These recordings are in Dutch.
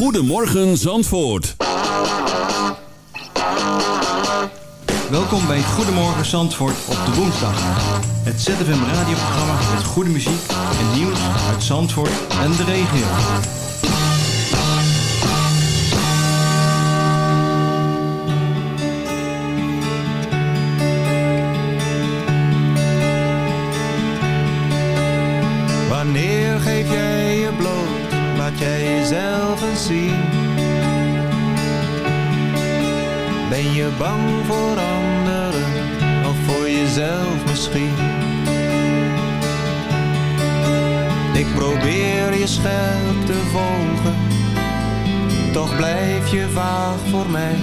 Goedemorgen Zandvoort. Welkom bij Goedemorgen Zandvoort op de woensdag. Het ZFM radioprogramma met goede muziek en nieuws uit Zandvoort en de regio. Bang voor anderen of voor jezelf misschien? Ik probeer je scherp te volgen, toch blijf je vaag voor mij.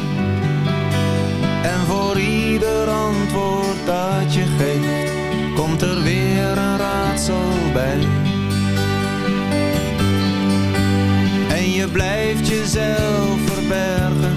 En voor ieder antwoord dat je geeft, komt er weer een raadsel bij. En je blijft jezelf verbergen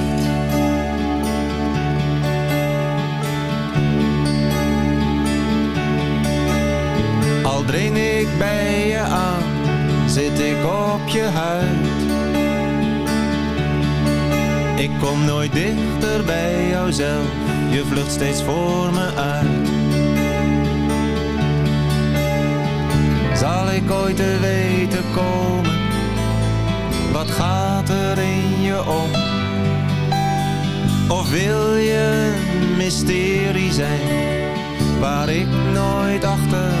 Dring ik bij je aan, zit ik op je huid. Ik kom nooit dichter bij jouzelf, je vlucht steeds voor me uit. Zal ik ooit te weten komen, wat gaat er in je om? Of wil je een mysterie zijn, waar ik nooit achter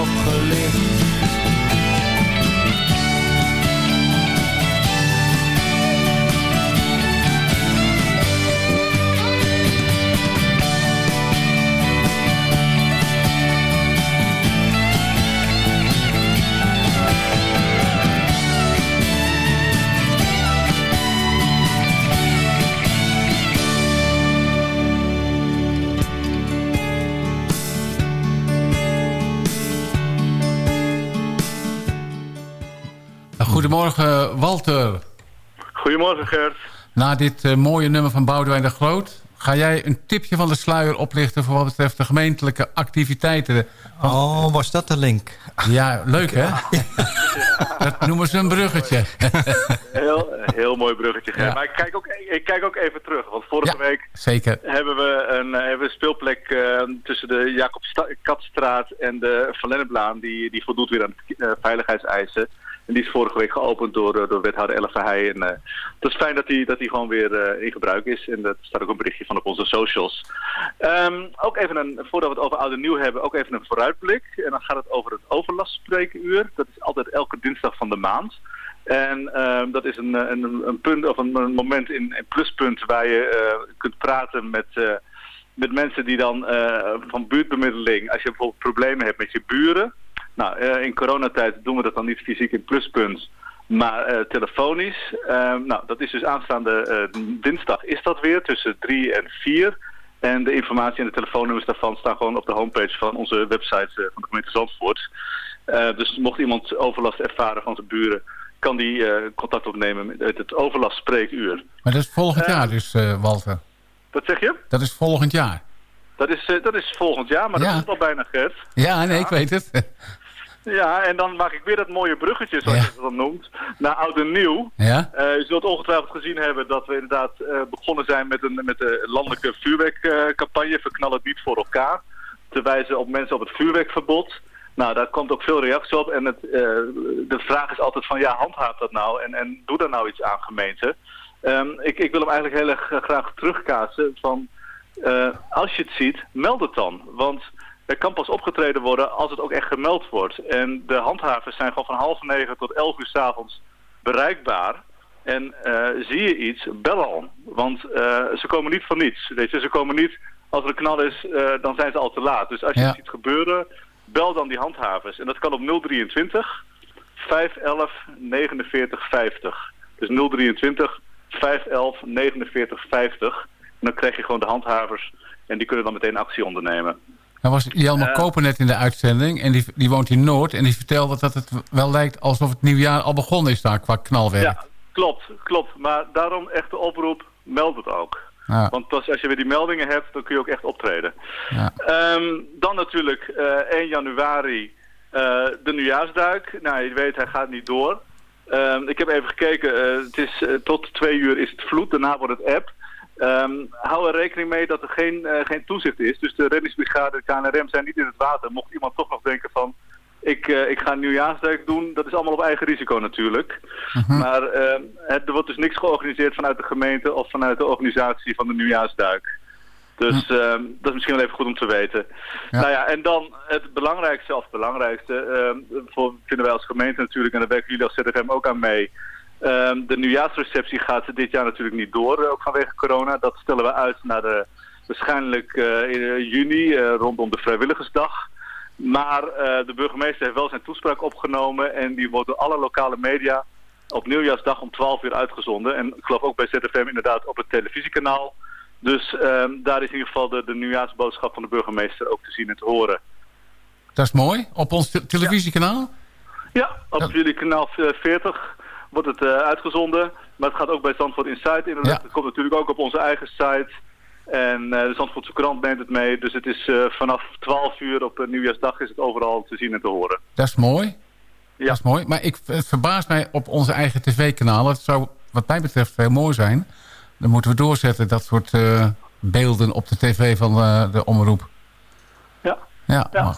Goedemorgen Gert. Na dit uh, mooie nummer van Boudewijn de Groot... ga jij een tipje van de sluier oplichten... voor wat betreft de gemeentelijke activiteiten. Van... Oh, was dat de link? Ja, leuk hè? dat noemen ze een bruggetje. heel, heel mooi bruggetje, Gert. Ja. Maar ik kijk, ook, ik kijk ook even terug. Want vorige ja, week zeker. hebben we een, hebben we een speelplek uh, tussen de Jacob Katstraat en de Van Lenneplaan... Die, die voldoet weer aan uh, veiligheidseisen. En die is vorige week geopend door, door wethouder Elle Verheij. En uh, dat is fijn dat die, dat die gewoon weer uh, in gebruik is. En dat staat ook een berichtje van op onze socials. Um, ook even een, voordat we het over oud en nieuw hebben, ook even een vooruitblik. En dan gaat het over het overlastspreekuur. Dat is altijd elke dinsdag van de maand. En um, dat is een, een, een, punt of een, een moment in, in pluspunt waar je kunt praten met met mensen die dan van buurtbemiddeling, als je bijvoorbeeld problemen hebt met je buren. Nou, uh, in coronatijd doen we dat dan niet fysiek in pluspunt, maar uh, telefonisch. nou, dat is dus aanstaande dinsdag is dat weer tussen drie en vier. En de informatie en de telefoonnummers daarvan staan gewoon op de homepage van onze website van de gemeente Zandvoort. dus mocht iemand overlast ervaren van zijn buren, kan die contact opnemen met het overlast spreekuur. Maar dat is volgend jaar dus, Walter? Wat zeg je? Dat is volgend jaar. Dat is, dat is volgend jaar, maar dat is al bijna, Gert. Ja, nee, ik weet het. Ja, en dan maak ik weer dat mooie bruggetje, zoals je het dan noemt, naar oud en nieuw. Ja? Uh, je zult ongetwijfeld gezien hebben dat we inderdaad uh, begonnen zijn met, een, met de landelijke vuurwerkcampagne, Verknal het niet voor elkaar, te wijzen op mensen op het vuurwerkverbod. Nou, daar komt ook veel reactie op en het, uh, de vraag is altijd van, ja, handhaaf dat nou en, en doe daar nou iets aan gemeente. Um, ik, ik wil hem eigenlijk heel erg graag terugkaatsen van, als je het ziet, meld het dan, want... Er kan pas opgetreden worden als het ook echt gemeld wordt. En de handhavers zijn gewoon van half negen tot elf uur s avonds bereikbaar. En uh, zie je iets, bel al. Want uh, ze komen niet voor niets. Weet je, ze komen niet, als er een knal is, uh, dan zijn ze al te laat. Dus als je ja. het ziet gebeuren, bel dan die handhavers. En dat kan op 023 511 49 50. Dus 023 511 49 50. En dan krijg je gewoon de handhavers en die kunnen dan meteen actie ondernemen. Nou was Jelmer uh, Koper net in de uitzending en die, die woont in Noord. En die vertelde dat het wel lijkt alsof het nieuwjaar al begonnen is daar qua knalwerk. Ja, klopt, klopt. Maar daarom echt de oproep, meld het ook. Ja. Want pas als je weer die meldingen hebt, dan kun je ook echt optreden. Ja. Um, dan natuurlijk uh, 1 januari uh, de nieuwjaarsduik. Nou, je weet, hij gaat niet door. Um, ik heb even gekeken, het is, tot twee uur is het vloed, daarna wordt het app. Um, hou er rekening mee dat er geen, uh, geen toezicht is. Dus de reddingsbrigade, de KNRM zijn niet in het water. Mocht iemand toch nog denken van... ik, uh, ik ga een nieuwjaarsduik doen, dat is allemaal op eigen risico natuurlijk. Uh -huh. Maar het, er wordt dus niks georganiseerd vanuit de gemeente... of vanuit de organisatie van de nieuwjaarsduik. Dus uh, dat is misschien wel even goed om te weten. Ja. Nou ja, en dan het belangrijkste, of het belangrijkste... voor, vinden wij als gemeente natuurlijk... en daar werken jullie als ZFM ook aan mee... Um, de nieuwjaarsreceptie gaat dit jaar natuurlijk niet door, ook vanwege corona. Dat stellen we uit naar de, waarschijnlijk uh, in juni, uh, rondom de Vrijwilligersdag. Maar de burgemeester heeft wel zijn toespraak opgenomen en die wordt door alle lokale media op nieuwjaarsdag om 12 uur uitgezonden. En ik geloof ook bij ZFM inderdaad op het televisiekanaal. Dus um, daar is in ieder geval de, de nieuwjaarsboodschap van de burgemeester ook te zien en te horen. Dat is mooi. Op ons te televisiekanaal? Ja, op jullie kanaal 40 wordt het uh, uitgezonden. Maar het gaat ook bij Zandvoort Insight. Ja. Het komt natuurlijk ook op onze eigen site. En uh, de Zandvoortse krant neemt het mee. Dus het is uh, vanaf 12 uur op nieuwjaarsdag is het overal te zien en te horen. Dat is mooi. Ja. Dat is mooi. Maar ik, het verbaast mij op onze eigen tv-kanalen. Het zou wat mij betreft heel mooi zijn. Dan moeten we doorzetten dat soort beelden op de tv van de omroep. Ja. Ja, ja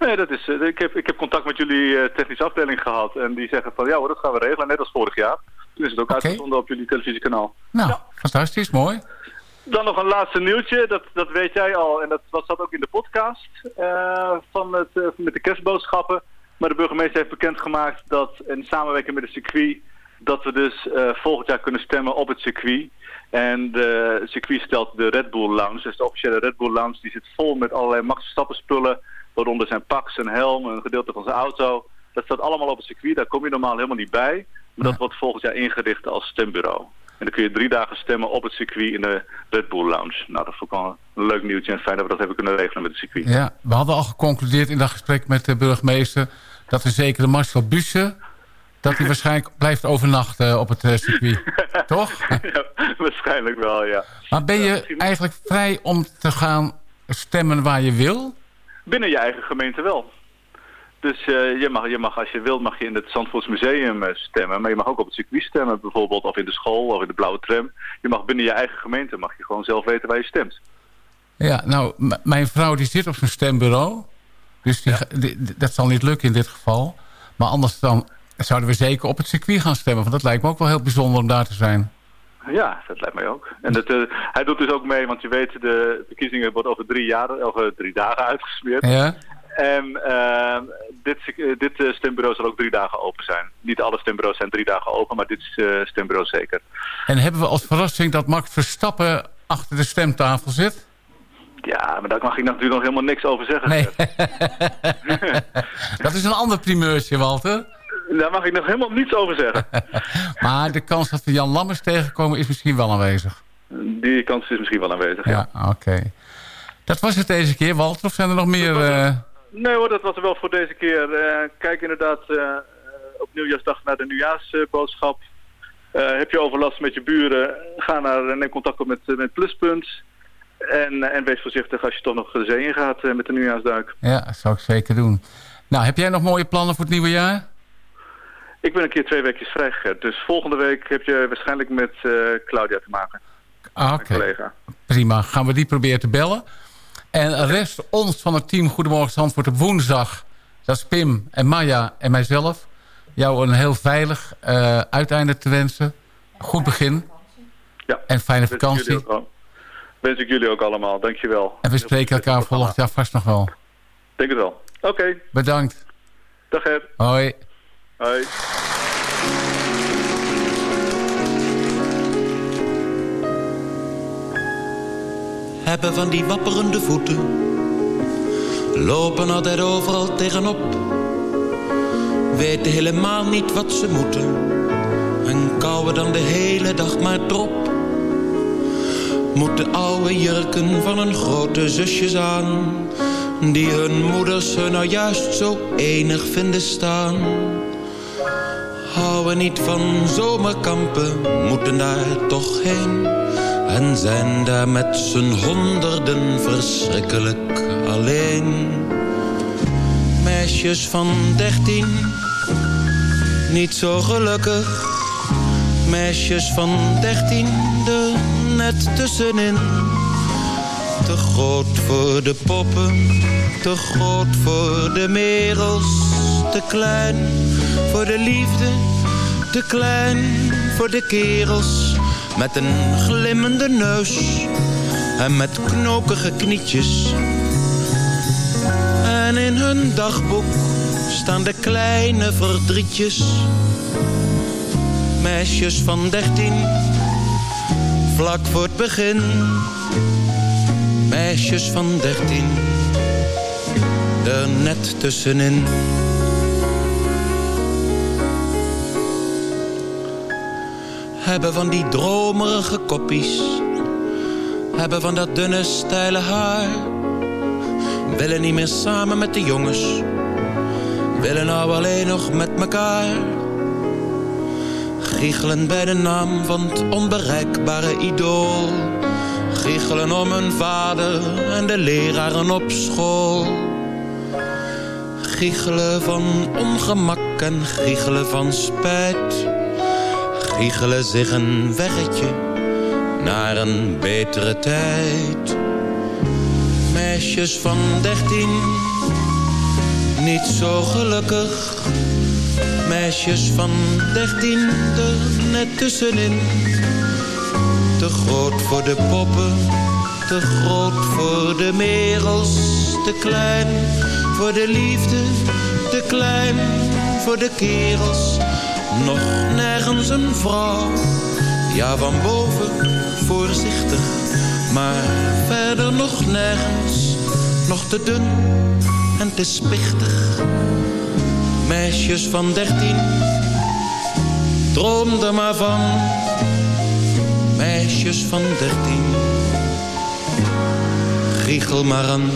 Nee, dat is, ik, heb, ik heb contact met jullie uh, technische afdeling gehad. En die zeggen van ja hoor, dat gaan we regelen. Net als vorig jaar. Toen is het ook okay. uitgezonden op jullie televisiekanaal. Nou, ja. fantastisch. Mooi. Dan nog een laatste nieuwtje. Dat, dat weet jij al. En dat, dat zat ook in de podcast uh, van het, uh, met de kerstboodschappen. Maar de burgemeester heeft bekendgemaakt dat in samenwerking met het circuit... dat we dus volgend jaar kunnen stemmen op het circuit. En de circuit stelt de Red Bull Lounge. Dus de officiële Red Bull Lounge die zit vol met allerlei Max Verstappen spullen waaronder zijn pak, zijn helm, een gedeelte van zijn auto. Dat staat allemaal op het circuit, daar kom je normaal helemaal niet bij. Maar dat wordt volgend jaar ingericht als stembureau. En dan kun je drie dagen stemmen op het circuit in de Red Bull Lounge. Nou, dat vond ik wel een leuk nieuwtje en fijn dat we dat hebben kunnen regelen met het circuit. Ja, we hadden al geconcludeerd in dat gesprek met de burgemeester... dat we zeker de Marcel Bussen dat hij waarschijnlijk blijft overnachten op het circuit. Toch? Ja, waarschijnlijk wel, ja. Maar ben je eigenlijk vrij om te gaan stemmen waar je wil? Binnen je eigen gemeente wel. Dus uh, je, mag, je mag, als je wilt, mag je in het Zandvoorts Museum uh, stemmen. Maar je mag ook op het circuit stemmen, bijvoorbeeld. Of in de school, of in de blauwe tram. Je mag binnen je eigen gemeente, mag je gewoon zelf weten waar je stemt. Ja, nou, mijn vrouw die zit op zijn stembureau. Dus die, ja. die, dat zal niet lukken in dit geval. Maar anders dan zouden we zeker op het circuit gaan stemmen. Want dat lijkt me ook wel heel bijzonder om daar te zijn. Ja, dat lijkt mij ook. En dat, uh, hij doet dus ook mee, want je weet, de verkiezingen worden over drie, jaar, over drie dagen uitgesmeerd. Ja. En uh, dit, dit stembureau zal ook drie dagen open zijn. Niet alle stembureaus zijn drie dagen open, maar dit stembureau zeker. En hebben we als verrassing dat Max Verstappen achter de stemtafel zit? Ja, maar daar mag ik natuurlijk nog helemaal niks over zeggen. Nee. dat is een ander primeurtje, Walter. Daar mag ik nog helemaal niets over zeggen. maar de kans dat we Jan Lammers tegenkomen is misschien wel aanwezig. Die kans is misschien wel aanwezig, ja. Ja, oké. Dat was het deze keer, Walter. Of zijn er nog meer... eh, Nee hoor, dat was er wel voor deze keer. Eh, kijk inderdaad eh, op nieuwjaarsdag naar de nieuwjaarsboodschap. Heb je overlast met je buren, ga naar, neem contact op met, met Pluspunt. En, en wees voorzichtig als je toch nog de zee in gaat eh, met de nieuwjaarsduik. ja, dat zou ik zeker doen. Nou, heb jij nog mooie plannen voor het nieuwe jaar? Ik ben een keer twee weekjes vrij, Gert. Dus volgende week heb je waarschijnlijk met eh, Claudia te maken, Ah, Oké, prima. Gaan we die proberen te bellen. En rest ons van het team Goedemorgen Zandvoort op woensdag. Dat is Pim en Maya en mijzelf. Jou een heel veilig eh, uiteinde te wensen. Goed begin Ja, en fijne wens ik vakantie. ook al- Wens ik jullie ook allemaal, dankjewel. En we spreken elkaar volgend jaar vast nog wel. Denk het wel. Oké, Bedankt. dag Gert. Hoi. Hebben van die wapperende voeten. Lopen altijd overal tegenop. Weten helemaal niet wat ze moeten. En kouwen dan de hele dag maar drop. Moeten oude jurken van hun grote zusjes aan. Die hun moeders hun nou juist zo enig vinden staan. Houden niet van zomerkampen, moeten daar toch heen. En zijn daar met z'n honderden verschrikkelijk alleen. Meisjes van dertien, niet zo gelukkig. Meisjes van dertien, er net tussenin. Te groot voor de poppen, te groot voor de merels. Te klein voor de liefde, te klein voor de kerels. Met een glimmende neus en met knokige knietjes. En in hun dagboek staan de kleine verdrietjes. Meisjes van dertien, vlak voor het begin. Meisjes van dertien, er net tussenin. Hebben van die dromerige koppies. Hebben van dat dunne steile haar. Willen niet meer samen met de jongens. Willen nou alleen nog met mekaar. Giechelen bij de naam van het onbereikbare idool. Giechelen om hun vader en de leraren op school. Giechelen van ongemak en giechelen van spijt. Giechelen zich een weggetje naar een betere tijd. Meisjes van dertien, niet zo gelukkig. Meisjes van dertien, er net tussenin. Te groot voor de poppen, te groot voor de merels. Te klein voor de liefde, te klein voor de kerels. Nog nergens een vrouw, ja van boven voorzichtig. Maar verder nog nergens, nog te dun en te spichtig. Meisjes van dertien, droom er maar van. Meisjes van dertien, giechel maar aan.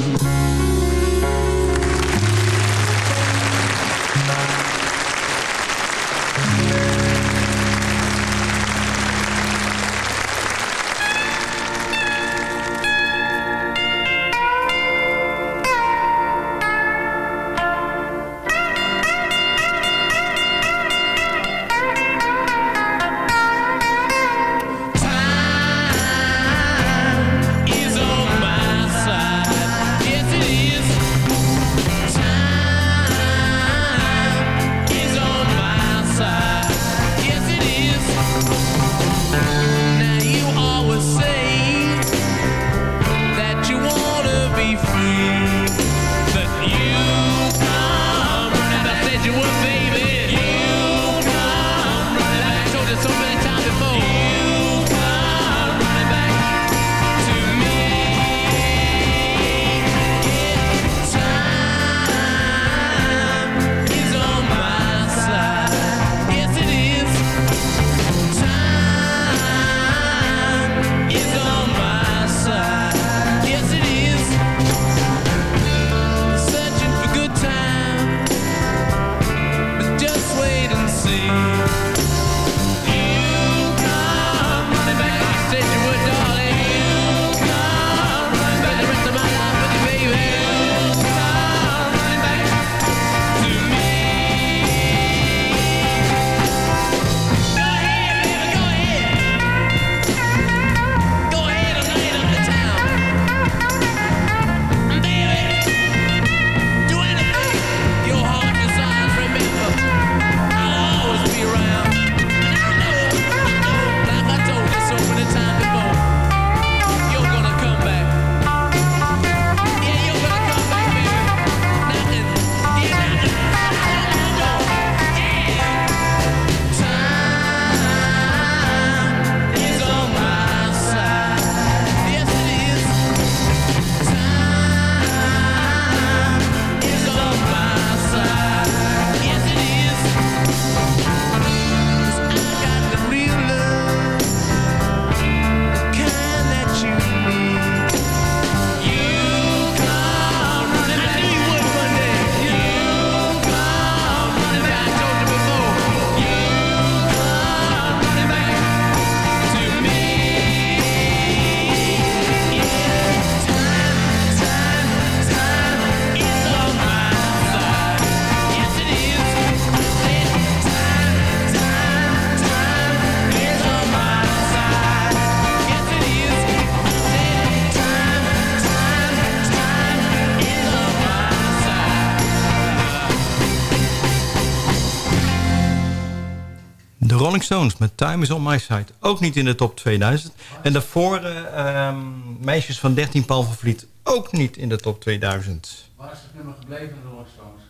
Rolling Stones met Time is on my side. Ook niet in de top 2000. En daarvoor uh, Meisjes van 13 Paul van Vliet. Ook niet in de top 2000. Waar is het nummer gebleven, de Rolling Stones?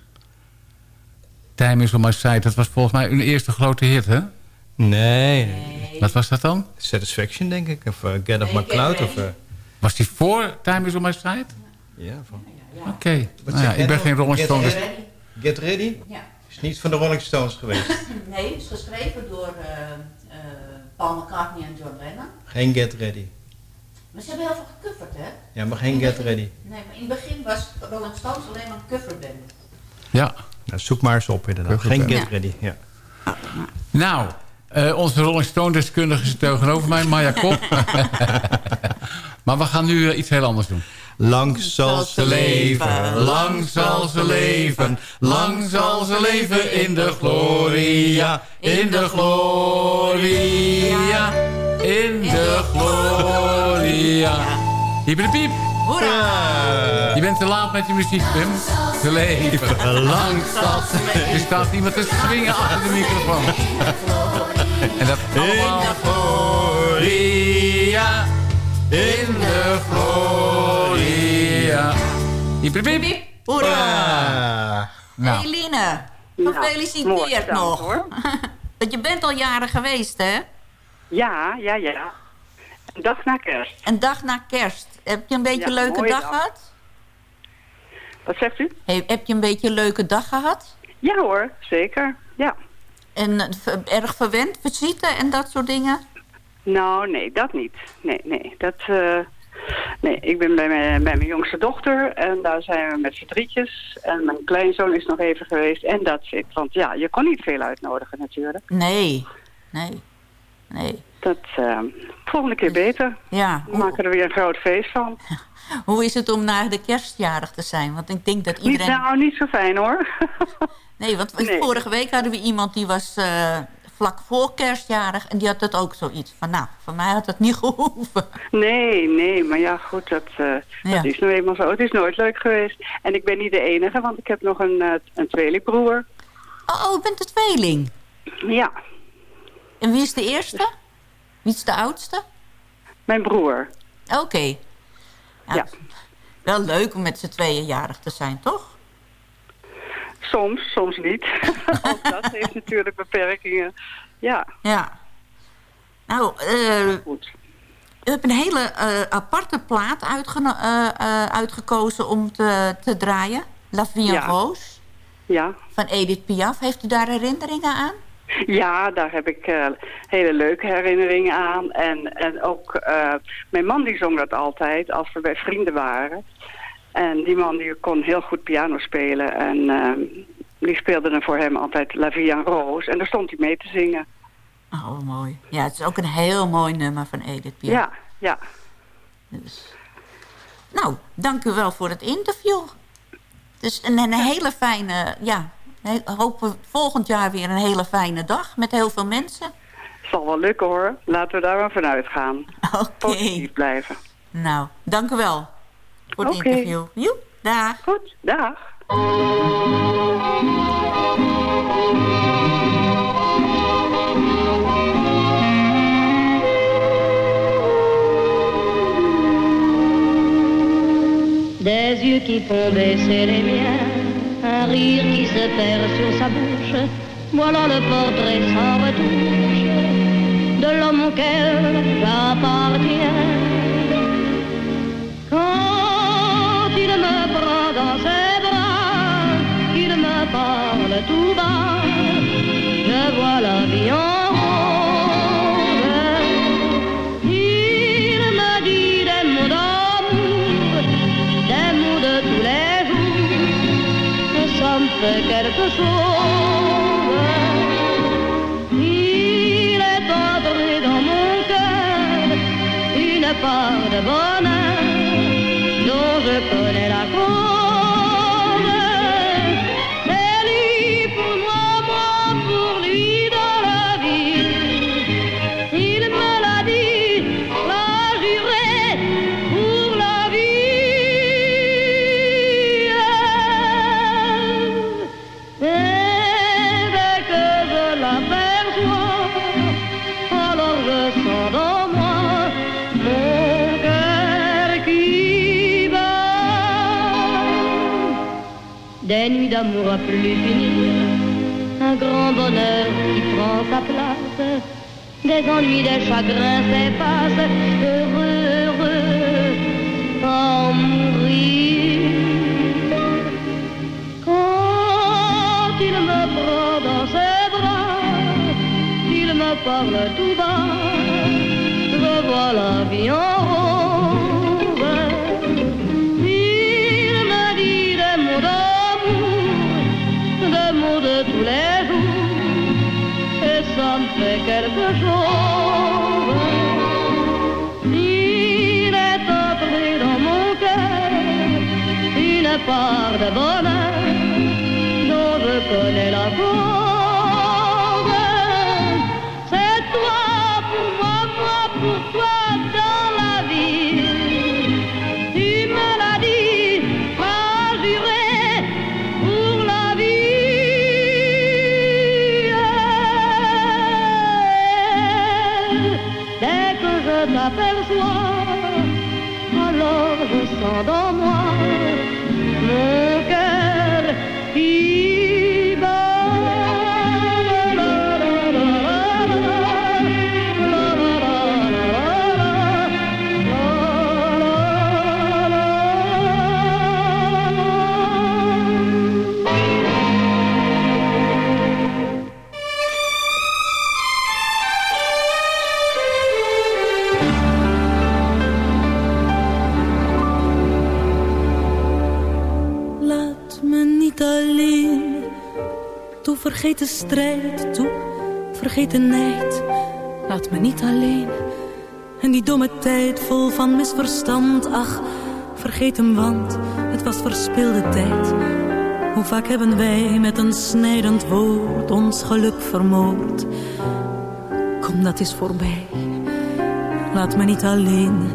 Time is on my side. Dat was volgens mij hun eerste grote hit, hè? Nee. nee. Wat was dat dan? Satisfaction, denk ik. Of uh, Get Off My Cloud. Of, uh... Was die voor Time is on my side? Ja. Van... Oké. Okay. Nou ja, ik ben geen Rolling Stones. Get Ready? Get ready? Ja. Is niet van de Rolling Stones geweest? nee, is geschreven door uh, Paul McCartney en John Lennon. Geen Get Ready. Maar ze hebben heel veel gecoverd, hè? Ja, maar geen Get Ready. Nee, maar in het begin was Rolling Stones alleen maar een coverband. Ja. Nou, zoek maar eens op inderdaad. Geen Get Ready, ja. Nou, uh, onze Rolling Stone-deskundige is tegenover mij, Maya Kop. maar we gaan nu uh, iets heel anders doen. Lang zal ze leven, lang zal ze leven, lang zal ze leven in de gloria, in de gloria, in de gloria. Hier ben de piep. Hoera! Je bent te laat met je muziek, Pim. Te leven, lang zal ze leven. Er staat iemand te swingen achter de microfoon. En dat allemaal... In de gloria, in de gloria. Hiep, hiep, hiep. Hoera! Nou. Eline, gefeliciteerd nou, nog. Hoor. Want je bent al jaren geweest, hè? Ja, ja, ja. Een dag na kerst. Een dag na kerst. Heb je een beetje een leuke dag, gehad? Wat zegt u? Hey, heb je een beetje een leuke dag gehad? Ja hoor, zeker. Ja. En eh, erg verwend, visite en dat soort dingen? Nou, nee, dat niet. Nee, nee. Dat, uh, nee, ik ben bij mijn, bij mijn jongste dochter en daar zijn we met verdrietjes. En mijn kleinzoon is nog even geweest en dat zit. Want ja, je kon niet veel uitnodigen natuurlijk. Nee, nee, nee. Dat uh, volgende keer beter. Ja. We maken er weer een groot feest van. Hoe is het om na de kerstjarig te zijn? Want ik denk dat iedereen... Niet, nou, niet zo fijn hoor. nee, want vorige week hadden we iemand die was uh, vlak voor kerstjarig... en die had het ook zoiets van, nou, voor mij had het niet gehoeven. Nee, nee, maar ja, goed, dat, uh, ja. dat is nou eenmaal zo. Het is nooit leuk geweest. En ik ben niet de enige, want ik heb nog een, uh, een tweelingbroer. Oh, oh, ik ben de tweeling? Ja. En wie is de eerste? Wie is de oudste? Mijn broer. Oké. Ja. Wel leuk om met z'n tweeën jarig te zijn, toch? Soms, soms niet. Ook dat heeft natuurlijk beperkingen. Ja. Ja. Nou, uh, Goed. U hebt een hele uh, aparte plaat uh, uitgekozen om te, te draaien. La Vie ja. Rose. Ja. Van Edith Piaf. Heeft u daar herinneringen aan? Ja, daar heb ik uh, hele leuke herinneringen aan. En, en ook uh, mijn man die zong dat altijd als we bij vrienden waren. En die man die kon heel goed piano spelen. En uh, die speelde dan voor hem altijd La Vie en Rose. En daar stond hij mee te zingen. Oh, mooi. Ja, het is ook een heel mooi nummer van Edith Piaf. Ja, ja. Dus. Nou, dank u wel voor het interview. Dus een, een hele fijne, ja, hopen volgend jaar weer een hele fijne dag met heel veel mensen. Zal wel lukken hoor. Laten we daar maar vanuit gaan. Oké. Positief blijven. Nou, dank u wel voor het okay. interview. Joep, dag. Goed, dag. Des yeux qui font baisser les miens un rire qui se perd sur sa bouche. Voilà le portrait sans retouche de l'homme auquel j'appartiens. parle tout bas, je vois la vie en rose. Il me dit des mots d'amour, des mots de tous les jours, que ça fait quelque chose. Il est entré dans mon cœur une part de bonheur. D'amour à plus finir, un grand bonheur qui prend sa place, des ennuis, des chagrins s'effacent, heureux, heureux, en mourir. Quand il me prend dans ses bras, il me parle tout t'aperçois, alors je sens dans moi vergeet de strijd, toe vergeet de nijd. Laat me niet alleen. En die domme tijd vol van misverstand, ach, vergeet hem, want het was verspilde tijd. Hoe vaak hebben wij met een snijdend woord ons geluk vermoord. Kom, dat is voorbij. Laat me niet alleen,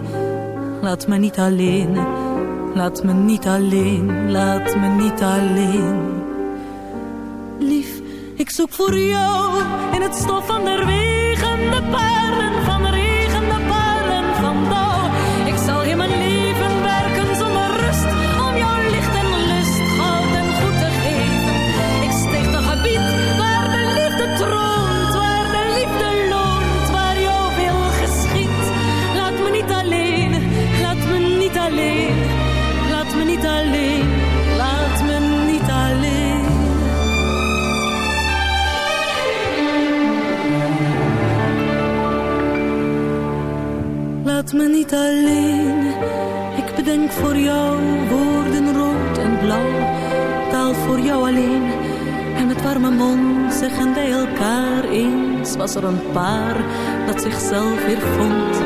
laat me niet alleen. Laat me niet alleen, laat me niet alleen. Zoek voor jou in het stof van de regen, de parelen voor jou woorden rood en blauw. Taal voor jou alleen, en met warme mond zeggen wij elkaar eens. Was er een paar dat zichzelf weer vond.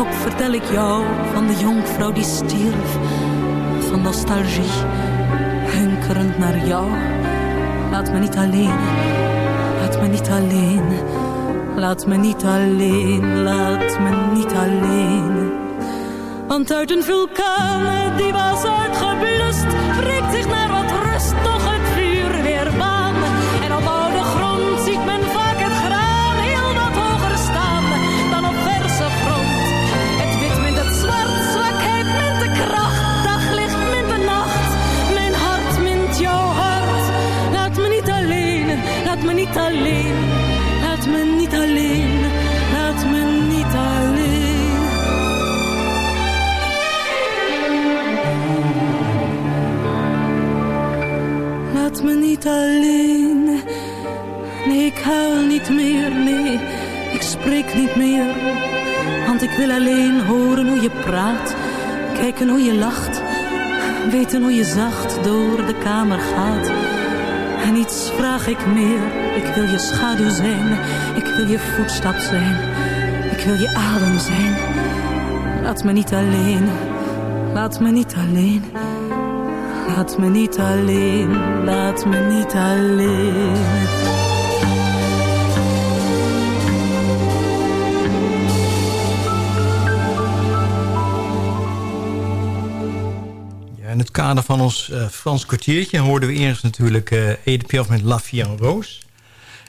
Ook vertel ik jou van de jonkvrouw die stierf van nostalgie, hunkerend naar jou. Laat me niet alleen, laat me niet alleen, laat me niet alleen, laat me niet alleen. Want uit een vulkaan die was uitgeblust, spreek niet meer. Want ik wil alleen horen hoe je praat, kijken hoe je lacht. Weten hoe je zacht door de kamer gaat. En iets vraag ik meer, ik wil je schaduw zijn. Ik wil je voetstap zijn, ik wil je adem zijn. Laat me niet alleen, laat me niet alleen. Laat me niet alleen, laat me niet alleen. Het kader van ons eh, Frans kwartiertje hoorden we eerst natuurlijk eh Edith Piaf met La Fille en Roos.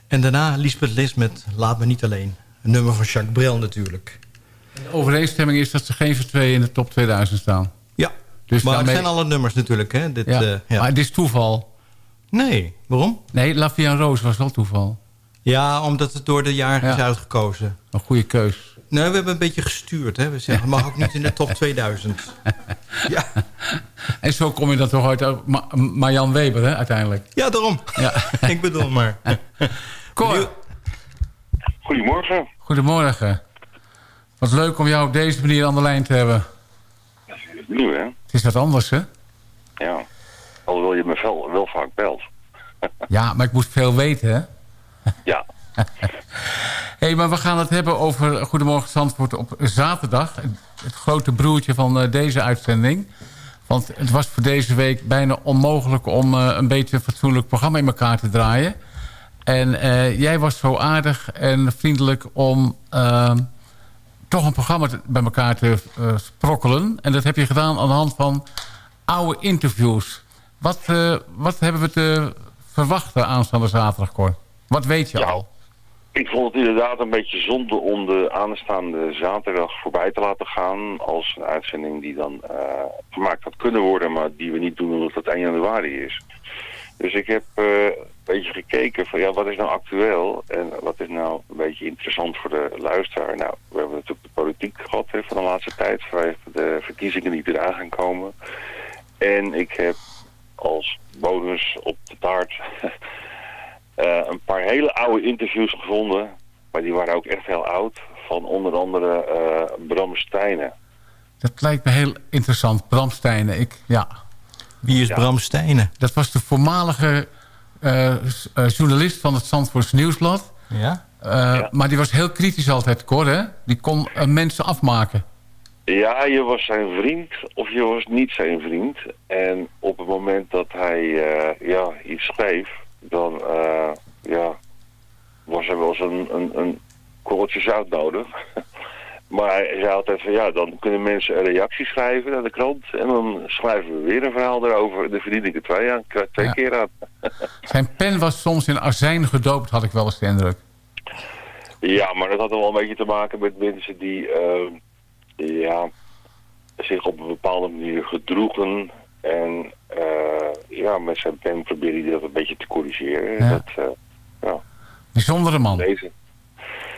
En daarna Lisbeth Lis met Laat me niet alleen. Een nummer van Jacques Brel natuurlijk. De overeenstemming is dat ze geen van twee in de top 2000 staan. Ja, Dus maar daarmee- het zijn alle nummers natuurlijk. Hè? Dit, Ja. eh, ja. Maar het is toeval. Nee, waarom? Nee, La Vie en Rose was wel toeval. Ja, omdat het door de jaren is Ja. uitgekozen. Een goede keus. Nee, we hebben een beetje gestuurd. Hè? We zeggen, mag ook niet in de top 2000. Ja, En zo kom je dan toch uit uh, Ma Marjan Weber, hè, uiteindelijk. ja daarom. Ja. Ik bedoel maar. Cor, Goedemorgen. goedemorgen. Wat leuk om jou op deze manier aan de lijn te hebben. Nieuw, hè? Het is wat anders, hè? Ja. Alhoewel je me wel, wel vaak belt. Ja, maar ik moest veel weten, hè? Ja. Hé, hey, maar we gaan het hebben over Goedemorgen Zandvoort op zaterdag. Het grote broertje van eh, deze uitzending. Want het was voor deze week bijna onmogelijk om eh, een beetje een fatsoenlijk programma in elkaar te draaien. En eh, jij was zo aardig en vriendelijk om toch een programma te- bij elkaar te sprokkelen. En dat heb je gedaan aan de hand van oude interviews. Wat, wat hebben we te verwachten aanstaande zaterdag, Cor? Wat weet je Ja. al? Ik vond het inderdaad een beetje zonde om de aanstaande zaterdag voorbij te laten gaan. Als een uitzending die dan eh, gemaakt had kunnen worden, maar die we niet doen omdat het 1 januari is. Dus ik heb eh, een beetje gekeken van ja, wat is nou actueel en wat is nou een beetje interessant voor de luisteraar. Nou, we hebben natuurlijk de politiek gehad van de laatste tijd, vanwege de verkiezingen die eraan gaan komen. En ik heb als bonus op de taart eh, een paar hele oude interviews gevonden. Maar die waren ook echt heel oud. Van onder andere eh, Bram Stijnen. Dat lijkt me heel interessant. Bram Stijnen, ik, ja. Wie is Bram Stijnen? Dat was de voormalige eh, eh, journalist van het Zandvoorts Nieuwsblad. Ja? Eh, Maar die was heel kritisch altijd, Cor, hè? Die kon mensen afmaken. Ja, je was zijn vriend of je was niet zijn vriend. En op het moment dat hij eh, ja, iets schreef, dan eh, ja, was er wel eens een, een, een korreltje zout nodig. maar hij zei altijd van ja, dan kunnen mensen een reactie schrijven naar de krant. En dan schrijven we weer een verhaal erover. Dan verdien ik er twee, aan, twee Ja. keer aan. Zijn pen was soms in azijn gedoopt, had ik wel eens de indruk. Ja, maar dat had wel een beetje te maken met mensen die eh, ja, zich op een bepaalde manier gedroegen. En eh, ja, met zijn pen probeerde hij dat een beetje te corrigeren. Ja. Dat, eh, ja, Bijzondere man. deze.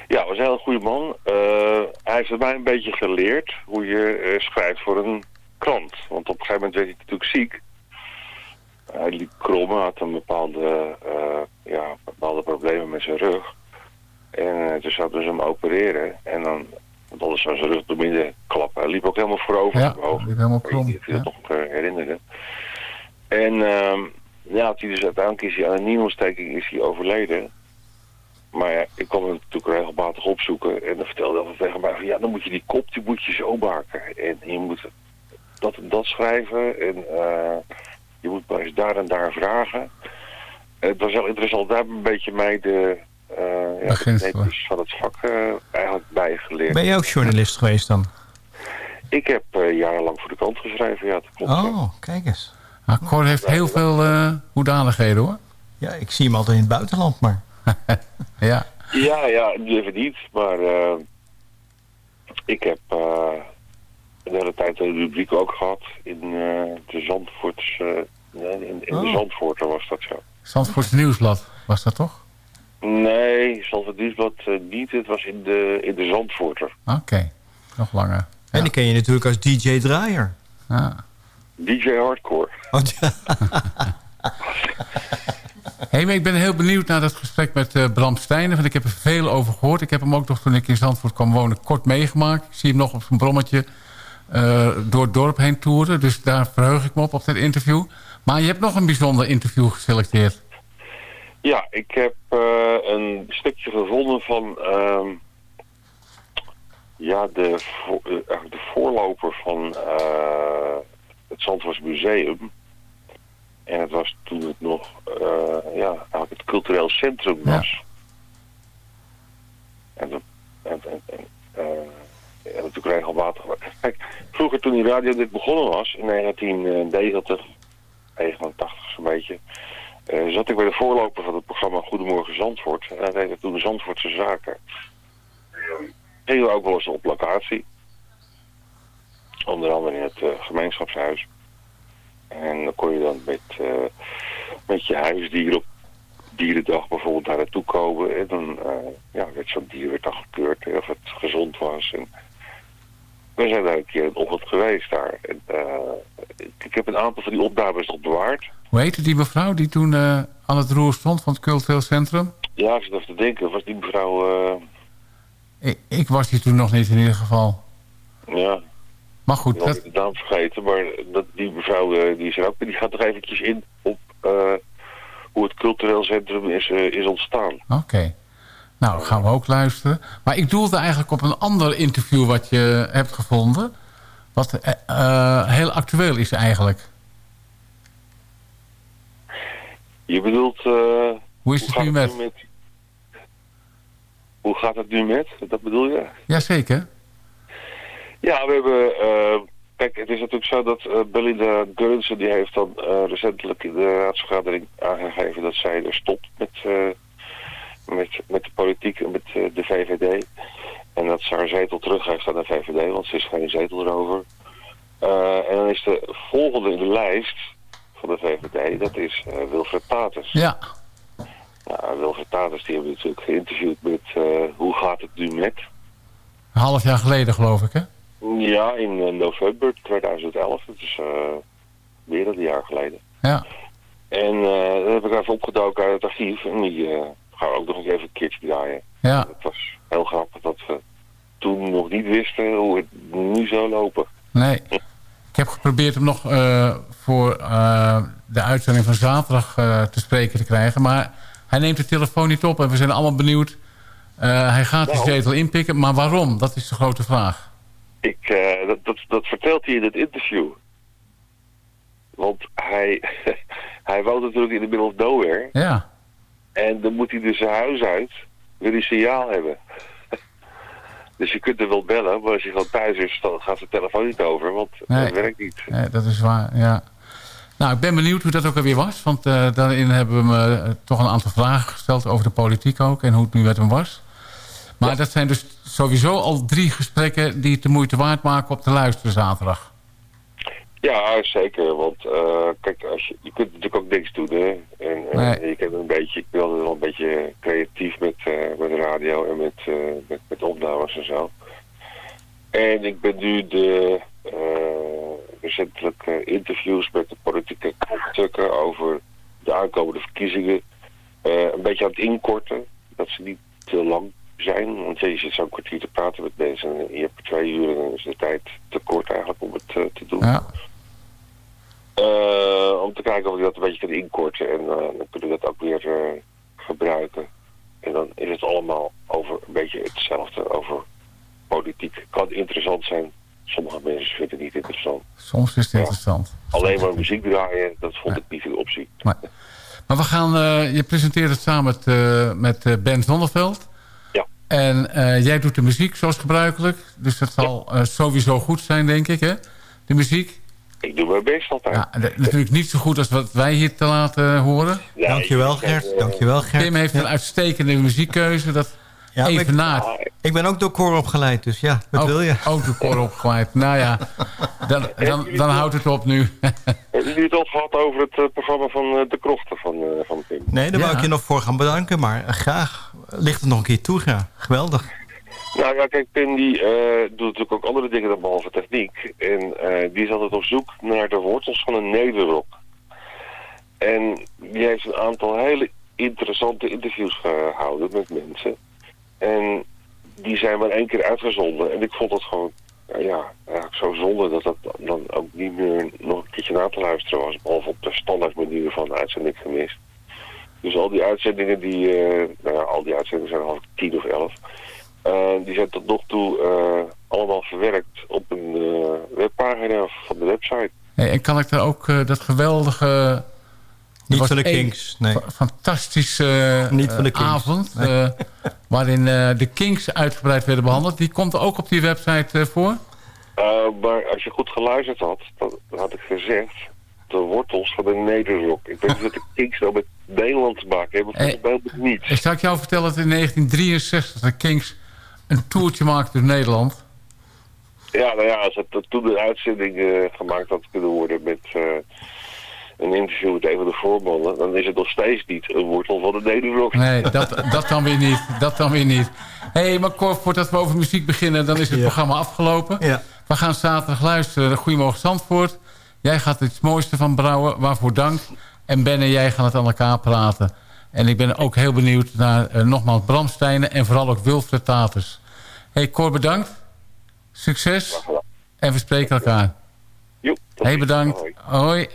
Ja, was een hele goede man. Eh, hij heeft het mij een beetje geleerd hoe je schrijft voor een krant. Want op een gegeven moment werd hij natuurlijk ziek. Hij liep krom, had een bepaalde, ja, bepaalde problemen met zijn rug. En uh, toen zouden ze hem opereren. En dan, want anders zou zijn rug door midden klappen. Hij liep ook helemaal voorover. Ja, liep helemaal krom, Ik kan ja. nog eh, herinneren. En ehm, ja, hij dus uiteindelijk is hij aan een nierontsteking is hij overleden. Maar ja, ik kwam hem natuurlijk regelmatig opzoeken. En dan vertelde hij tegen mij van ja, dan moet je die kop, die moet je zo maken. En je moet dat en dat schrijven. En eh, je moet maar eens daar en daar vragen. En het was heel interessant. Daar een beetje mij de, eh ja, de van het vak eh, eigenlijk bijgeleerd. Ben jij ook journalist geweest dan? Ik heb eh, jarenlang voor de krant geschreven, ja, dat klopt. ja. Oh, kijk eens. Cor heeft heel veel eh hoedanigheden, hoor. Ja, ik zie hem altijd in het buitenland, maar... Ja. Ja, ja, even niet. Maar eh, ik heb eh, de hele tijd een rubriek ook gehad in eh, de Zandvoorts... eh, nee, in, in de Oh. Zandvoorter was dat zo. Zandvoorts Nieuwsblad, was dat toch? Nee, Zandvoort Nieuwsblad eh, niet. Het was in de, in de Zandvoorter. Oké, nog langer. En die ken je natuurlijk als DJ Draaier. Ja. DJ Hardcore. Oh, ja. Hey, maar ik ben heel benieuwd naar dat gesprek met eh, Bram Stijnen. Want ik heb er veel over gehoord. Ik heb hem ook nog toen ik in Zandvoort kwam wonen kort meegemaakt. Ik zie hem nog op zijn brommetje eh, door het dorp heen toeren. Dus daar verheug ik me op, op dat interview. Maar je hebt nog een bijzonder interview geselecteerd. Ja, ik heb eh, een stukje gevonden van ehm, ja, de, vo- eh, de voorloper van eh, het Zandvoorts Museum. En het was toen het nog eh, ja, eigenlijk het cultureel centrum Ja. was. En, en, en, en eh, ja, natuurlijk regelmatig. Kijk, vroeger toen die radio dit begonnen was, in 1990, 89 zo'n beetje, eh, zat ik bij de voorloper van het programma Goedemorgen Zandvoort. En dat heette toen de Zandvoortse Zaken. Gingen we ook wel eens op locatie. Onder andere in het eh, gemeenschapshuis. En dan kon je dan met, eh, met je huisdier op dierendag bijvoorbeeld daar naartoe komen. En dan ja, werd zo'n dier werd dan gekeurd of het gezond was. We zijn daar een keer een ochtend geweest daar. En, eh, ik heb een aantal van die opnames nog bewaard. Hoe heette die mevrouw die toen eh, aan het roer stond van het cultureel centrum? Ja, ik zit even te denken. Was die mevrouw... eh, Ik, ik was hier toen nog niet in ieder geval. ja, Maar goed, ik dat, de naam vergeten. Maar dat, die mevrouw die is er ook. Die gaat nog eventjes in op hoe het cultureel centrum is, is ontstaan. oké. Nou, gaan we ook luisteren. Maar ik doelde eigenlijk op een ander interview wat je hebt gevonden. Wat eh, eh, heel actueel is eigenlijk. Je bedoelt... eh, Hoe is het gaat nu met? Hoe gaat het nu met? Dat bedoel je? Jazeker. Ja, we hebben... kijk, het is natuurlijk zo dat Belinda Gurnsen... die heeft dan recentelijk in de raadsvergadering aangegeven... dat zij er stopt met, met, met de politiek en met eh, de VVD. En dat ze haar zetel teruggeeft aan de VVD, want ze is geen zetel erover. Eh, en dan is de volgende in de lijst van de VVD... dat is eh, Wilfred Paters. Ja. Nou, Wilfred Paters die hebben we natuurlijk geïnterviewd met... hoe gaat het nu met... Een half jaar geleden geloof ik, hè? Ja, in november 2011. Dat is eh, meer dan een jaar geleden. Ja. En uh, dat heb ik even opgedoken uit het archief. En die uh, gaan we ook nog eens even een keertje draaien. Ja. Het was heel grappig dat we toen nog niet wisten hoe het nu zou lopen. Nee. Ik heb geprobeerd hem nog uh, voor uh, de uitzending van zaterdag uh, te spreken te krijgen. Maar hij neemt de telefoon niet op en we zijn allemaal benieuwd. hij gaat nou, die zetel inpikken, maar waarom? Dat is de grote vraag. Ik, dat, dat, dat vertelt hij in het interview. Want hij, hij woont natuurlijk in de middle of nowhere. Ja. En dan moet hij dus zijn huis uit, wil hij signaal hebben. Dus je kunt er wel bellen, maar als je gewoon thuis is, dan gaat zijn telefoon niet over, want nee. dat werkt niet. Nee, dat is waar, ja. Nou, ik ben benieuwd hoe dat ook alweer was, want uh, daarin hebben we me uh, toch een aantal vragen gesteld over de politiek ook en hoe het nu met hem was. Maar ja. dat zijn dus sowieso al drie gesprekken die het de moeite waard maken op te luisteren zaterdag. Ja, zeker. Want uh, kijk, als je, je kunt natuurlijk ook niks doen. Hè? En uh, nee. je kent een beetje, ik altijd wel een beetje creatief met, uh, met radio en met, met, met opnames en zo. En ik ben nu de recentelijke interviews met de politieke stukken over de aankomende verkiezingen een beetje aan het inkorten. Dat ze niet te lang zijn. Want je zit zo'n kwartier te praten met mensen en je hebt twee uur en dan is de tijd te kort eigenlijk om het te doen. Ja. Uh, om te kijken of ik dat een beetje kan inkorten. En uh, dan kunnen we dat ook weer uh, gebruiken. En dan is het allemaal over een beetje hetzelfde. Over politiek. Kan interessant zijn. Sommige mensen vinden het niet interessant. Soms is het ja. interessant. Alleen maar muziek draaien, dat vond ik niet een optie. Maar, maar we gaan, je presenteert het samen met, met Ben Zonneveld. Ja. En jij doet de muziek zoals gebruikelijk. Dus dat zal ja. sowieso goed zijn, denk ik, hè? De muziek. Ik doe mijn best altijd. Ja, natuurlijk niet zo goed als wat wij hier te laten horen. Ja, Dankjewel Gert. Uh, Dankjewel Gert. Tim heeft een uitstekende muziekkeuze. Dat ja, even ik, na. Ik ben ook door koor opgeleid, dus ja, wat ook, wil je? Ook door koor opgeleid. nou ja, dan, dan, dan houdt het op nu. Hebben jullie het al gehad over het uh, programma van uh, De Krochten van, van Tim? Nee, daar ja. wou ik je nog voor gaan bedanken, maar graag. Ligt het nog een keer toe, ja. Geweldig. Nou ja, kijk, Pim die uh, doet natuurlijk ook andere dingen dan behalve techniek. En uh, die is altijd op zoek naar de wortels van een nederrock. En die heeft een aantal hele interessante interviews gehouden met mensen. En die zijn maar één keer uitgezonden. En ik vond dat gewoon, uh, ja, eigenlijk zo zonde dat dat dan ook niet meer nog een keertje na te luisteren was. Behalve op de standaard manier van uitzending gemist. Dus al die uitzendingen die, nou ja, al die uitzendingen zijn half tien of elf. Uh, die zijn tot nog toe uh, allemaal verwerkt op een uh, webpagina van de website. Hey, en kan ik daar ook dat geweldige... Niet van de Kings, nee. Fantastische Niet van de Kings. avond, nee. waarin de Kings uitgebreid werden behandeld. Die komt ook op die website voor? maar als je goed geluisterd had, dan had ik gezegd... de wortels van de nederrock. Ik weet niet wat de Kings nou met Nederland te maken hebben. Volgens mij hey, niet. Ik zal ik jou vertellen dat in 1963 de Kings een toertje maakte door Nederland. Ja, nou ja, als het toen een uitzending uh, gemaakt had kunnen worden met uh, een een interview met even de voormannen, dan is het nog steeds niet een wortel van de nederrok. Nee, dat, dat dan weer niet. Dat dan weer niet. Hé, hey, maar Cor, voordat we over muziek beginnen, dan is het programma afgelopen. Ja. We gaan zaterdag luisteren. Goedemorgen Zandvoort. Jij gaat het mooiste van brouwen, waarvoor dank. En Ben en jij gaan het aan elkaar praten. En ik ben ook heel benieuwd naar uh, nogmaals Bram Stijnen en vooral ook Wilfred Taters. hey, Cor, bedankt. Succes. En we spreken elkaar. Hey, bedankt. Hoi.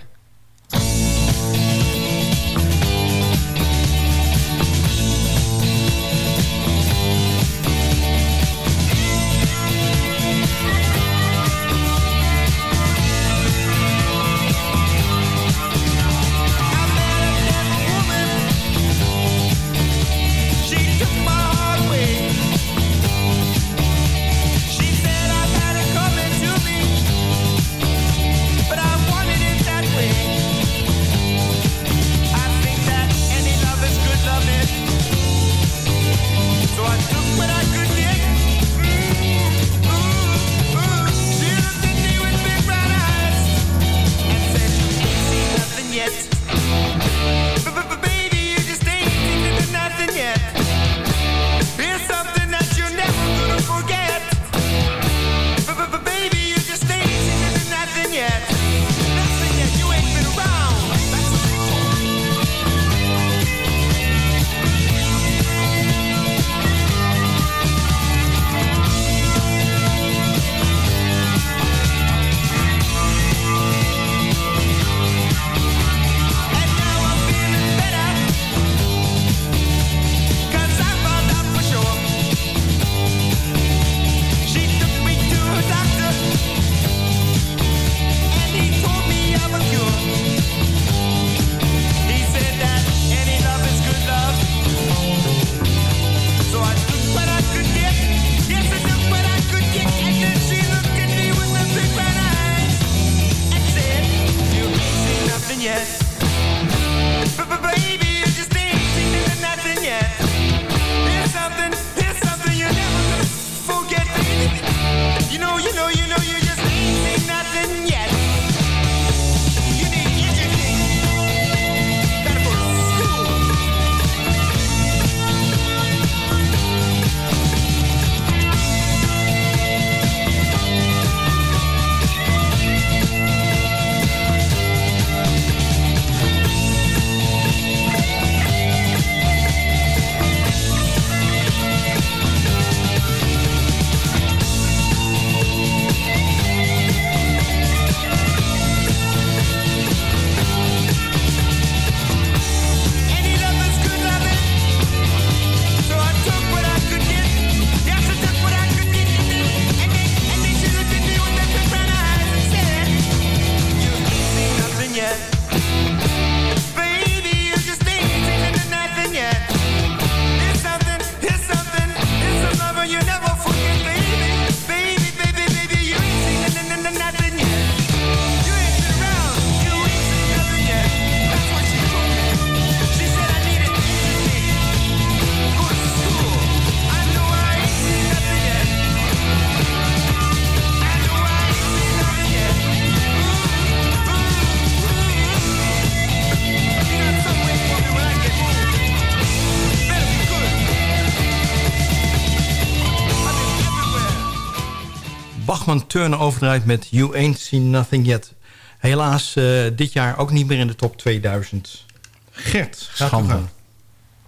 Bachman Turner overdraait met You Ain't Seen Nothing Yet. Helaas uh, dit jaar ook niet meer in de top 2000. Gert, Schande.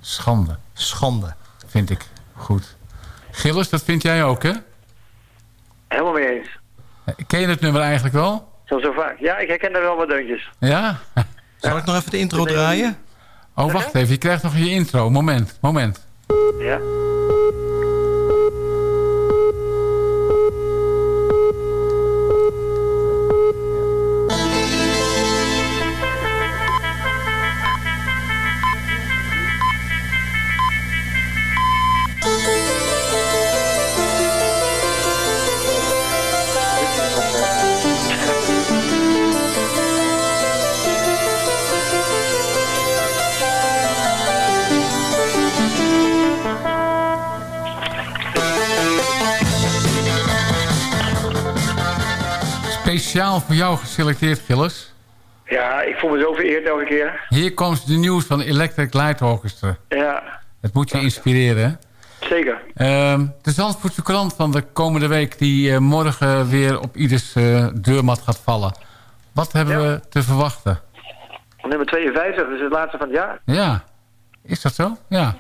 Schande. Schande. Vind ik goed. Gilles, dat vind jij ook, hè? Helemaal mee eens. Ken je het nummer eigenlijk wel? Zo, zo vaak. Ja, ik herken er wel wat deuntjes. Ja? Zal ik nog even de intro draaien? Oh, wacht even. Je krijgt nog je intro. Moment, moment. Ja. Speciaal voor jou geselecteerd, Gilles. Ja, ik voel me zo vereerd elke keer. Hier komt de nieuws van Electric Light Orchestra. Ja, Het moet je inspireren, hè? zeker. Ehm, de Zandvoortse krant van de komende week... die eh, morgen weer op ieders eh, deurmat gaat vallen. Wat hebben we te verwachten? Nummer 52, dus het laatste van het jaar. Ja, is dat zo? Ja.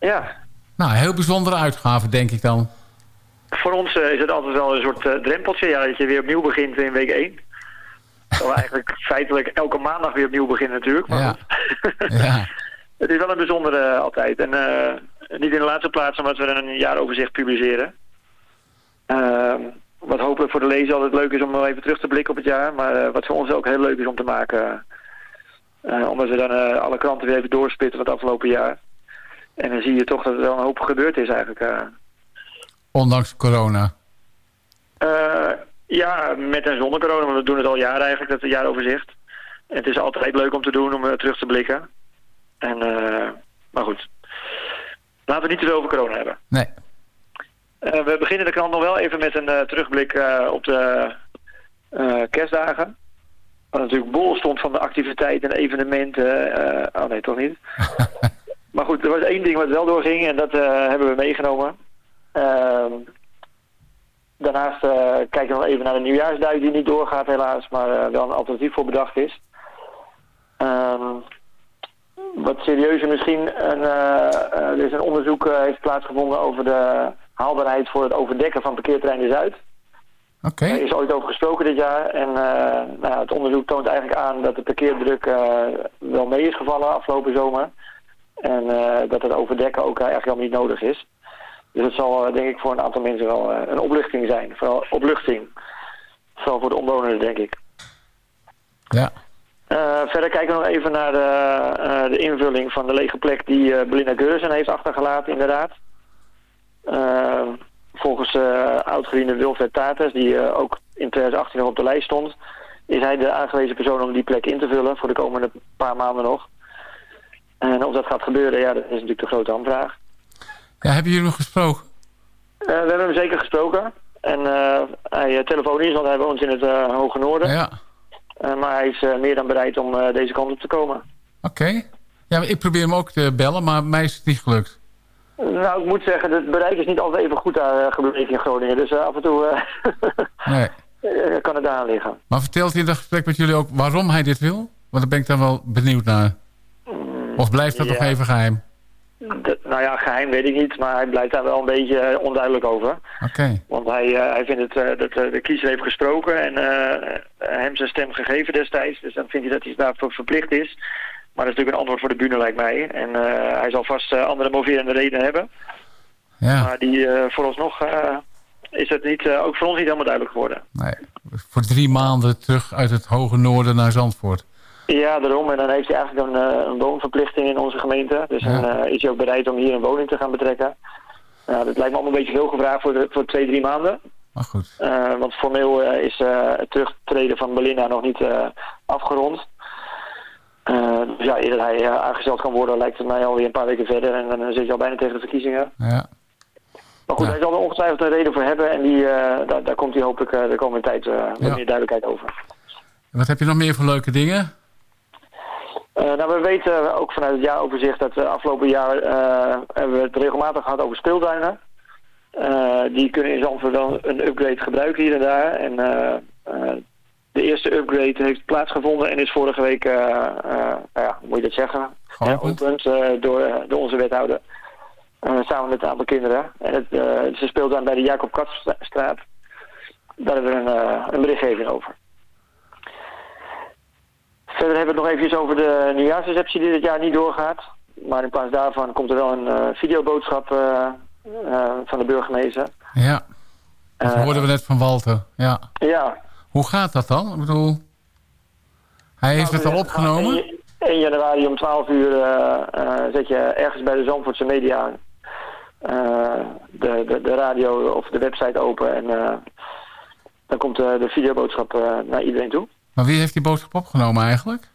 Ja, Nou, heel bijzondere uitgave, denk ik dan. Voor ons eh, is het altijd wel een soort eh, drempeltje. Ja, dat je weer opnieuw begint in week 1. Terwijl we eigenlijk feitelijk elke maandag weer opnieuw beginnen natuurlijk. Maar Ja. Het is wel een bijzondere eh, altijd. En niet in de laatste plaats omdat we een jaaroverzicht publiceren. Ehm, wat hopelijk voor de lezer altijd leuk is om even terug te blikken op het jaar. Maar wat voor ons ook heel leuk is om te maken. omdat we dan alle kranten weer even doorspitten van het afgelopen jaar. En dan zie je toch dat er wel een hoop gebeurd is eigenlijk. eh. Ondanks corona. Eh, ja, met en zonder corona, want we doen het al jaren eigenlijk, dat jaaroverzicht. En het is altijd leuk om te doen, om eh, terug te blikken. En, eh, maar goed, laten we niet te veel over corona hebben. Nee. We beginnen de krant nog wel even met een terugblik op de kerstdagen. Wat natuurlijk bol stond van de activiteiten en evenementen. oh nee, toch niet. maar goed, er was één ding wat wel doorging en dat hebben we meegenomen. Ehm, daarnaast eh, kijken we nog even naar de nieuwjaarsduik die niet doorgaat helaas, maar eh, wel een alternatief voor bedacht is. Ehm, wat serieuzer misschien, een, eh, er is een onderzoek heeft plaatsgevonden over de haalbaarheid voor het overdekken van parkeerterrein de Zuid. Oké. Er is ooit over gesproken dit jaar en uh, nou het onderzoek toont eigenlijk aan dat de parkeerdruk uh, wel mee is gevallen afgelopen zomer. En uh, dat het overdekken ook eigenlijk helemaal niet nodig is. Dus het zal denk ik voor een aantal mensen wel een opluchting zijn. Vooral opluchting. Vooral voor de omwonenden denk ik. Ja. Uh, verder kijken we nog even naar de, uh, de invulling van de lege plek die uh, Belinda Geurzen heeft achtergelaten, inderdaad. volgens oud-gediende Wilfred Tates, die ook in 2018 nog op de lijst stond, is hij de aangewezen persoon om die plek in te vullen voor de komende paar maanden nog. En of dat gaat gebeuren, ja, dat is natuurlijk de grote aanvraag. Ja, hebben jullie nog gesproken? we hebben hem zeker gesproken. En hij telefonisch, want hij woont in het Hoge Noorden. Ja. Maar hij is meer dan bereid om deze kant op te komen. Oké. Okay. Ja, ik probeer hem ook te bellen, maar mij is het niet gelukt. Nou, ik moet zeggen, het bereik is niet altijd even goed gebleken in Groningen. Dus af en toe nee. kan het daar liggen. Maar vertelt hij in dat gesprek met jullie ook waarom hij dit wil? Want daar ben ik dan wel benieuwd naar. Of blijft dat ja. nog even geheim? De, nou ja, geheim weet ik niet, maar hij blijft daar wel een beetje onduidelijk over. Oké. Okay. Want hij, uh, hij vindt het, uh, dat uh, de kiezer heeft gesproken en hem zijn stem gegeven destijds. Dus dan vindt hij dat hij daarvoor verplicht is. Maar dat is natuurlijk een antwoord voor de bühne, lijkt mij. En hij zal vast andere moverende redenen hebben. Ja. Maar die vooralsnog is het niet, ook voor ons niet helemaal duidelijk geworden. Nee, voor drie maanden terug uit het hoge noorden naar Zandvoort. Ja, daarom. En dan heeft hij eigenlijk een, uh, een woonverplichting in onze gemeente. Dus ja. dan uh, is hij ook bereid om hier een woning te gaan betrekken. Uh, dat lijkt me allemaal een beetje veel gevraagd voor, de, voor twee, drie maanden. Maar goed. want formeel is het terugtreden van Belinda nog niet afgerond. dus ja, eerder hij aangesteld kan worden lijkt het mij alweer een paar weken verder. En dan zit je al bijna tegen de verkiezingen. Ja. Maar goed, Ja. hij zal er ongetwijfeld een reden voor hebben. En die, daar, daar komt hij hopelijk de komende tijd wat Ja. meer duidelijkheid over. Wat heb je nog meer voor leuke dingen? Uh, nou, we weten ook vanuit het jaaroverzicht dat uh, afgelopen jaar uh, hebben we het regelmatig gehad over speeltuinen. die kunnen in Zandvoort wel een upgrade gebruiken hier en daar. En de eerste upgrade heeft plaatsgevonden en is vorige week, nou ja, hoe moet je dat zeggen, geopend door, door onze wethouder. samen met een aantal kinderen. En het, is een speeltuin bij de Jacob Katsstraat. Daar hebben we een, een berichtgeving over. Verder hebben we het nog even over de nieuwjaarsreceptie die dit jaar niet doorgaat. Maar in plaats daarvan komt er wel een uh, videoboodschap uh, uh, van de burgemeester. Ja, dat hoorden we net van Walter. Ja. Ja. Hoe gaat dat dan? Ik bedoel, hij heeft Nou, het al opgenomen? 1 januari om 12 uur zet je ergens bij de Zandvoortse media de, de, de radio of de website open. En dan komt de videoboodschap naar iedereen toe. Maar wie heeft die boodschap opgenomen eigenlijk?